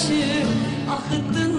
karşı akıttın.